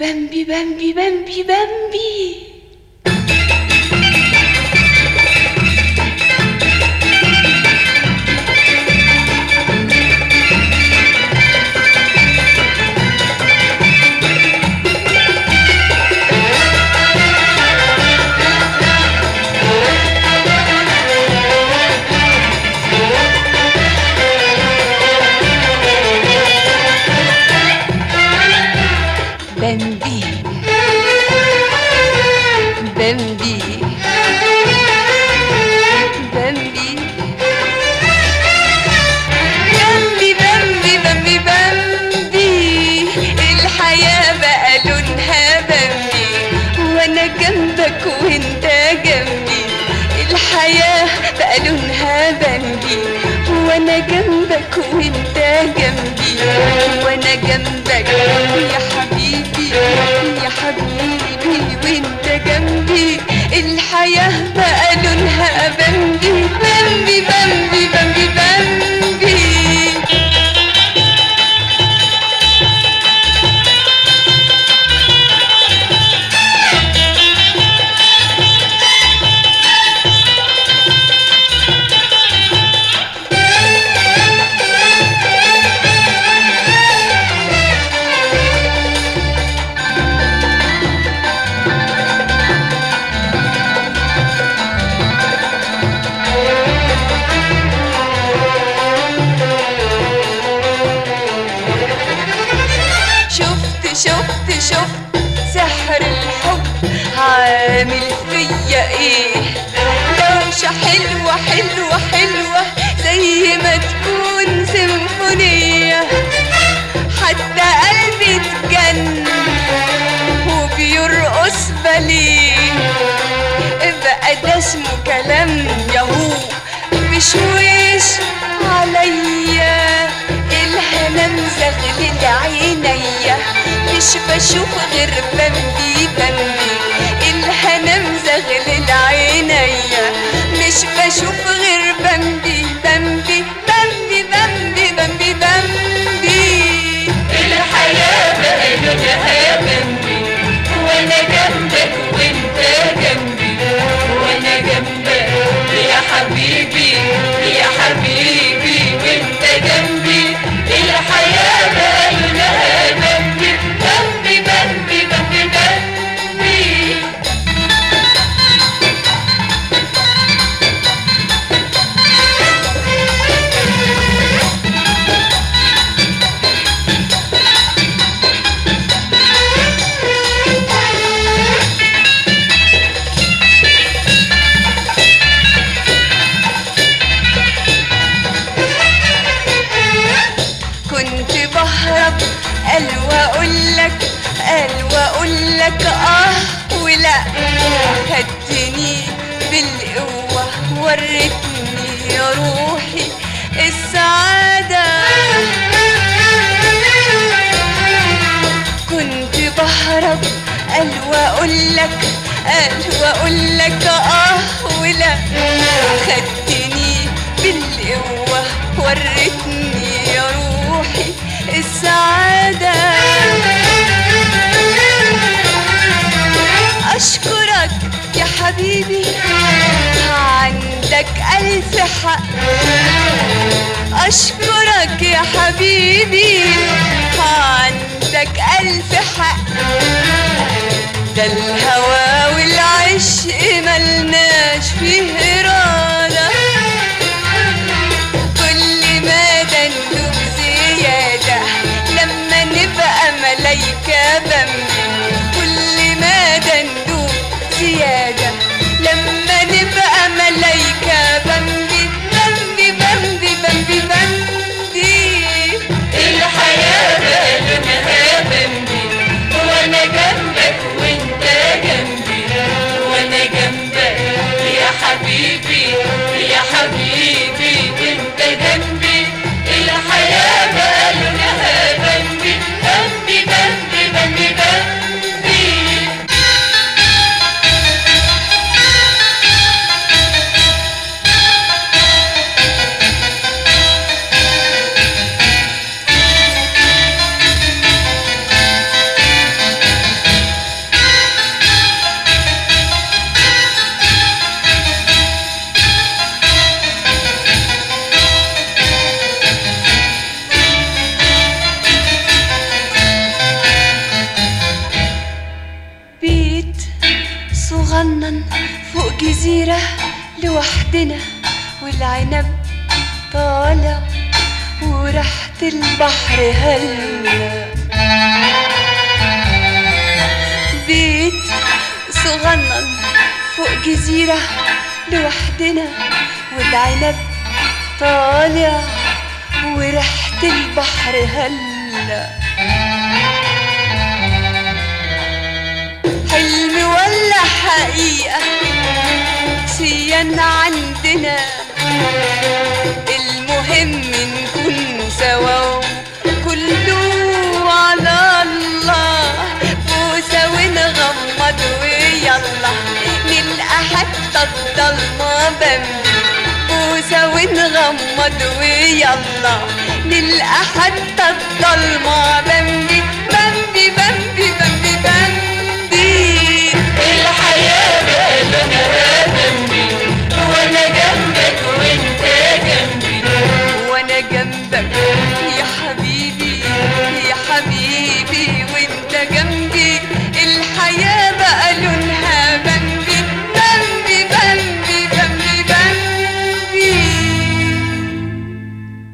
Bambi, Bambi, Bambi, Bambi. بامبي بامبي بامبي بامبي بامبي بامبي الحياة بقى لونها بامبي وأنا جنبك وأنت جنبي. الحياة بقى لونها بامبي وأنا جنبك وأنت جنبي. وأنا جنبك يا شفت شفت سحر الحب عامل فيا إيه؟ دوشة حلوة حلوة حلوة زي ما تكون سيمفونية. حتى قلبي اتجن وبيرقص باليه. بقى ده اسمه كلام ياهو بشويش مش بشوف غير بمبي بمبي الهنا مزغلل عينيا مش بشوف لك آه ولا خدتني بالقوة وريتني يا روحي السعادة. كنت بهرب قال وأقول لك قال وأقول لك آه ولا خدتني بالقوة وريتني يا روحي السعادة. ألف حق أشكرك يا حبيبي. عندك ألف حق. ده الهوى بنتطنن فوق جزيرة لوحدنا والعنب طالع ورحت البحر هلا. بيت صغنن فوق جزيرة لوحدنا والعنب طالع وريحة البحر هلا. المهم نكون سوا. كله على الله. بوسة ونغمض ويلا. نلقى حتى الضلمة بمبي بوسة ونغمض ويلا. نلقى حتى الضلمة بمبي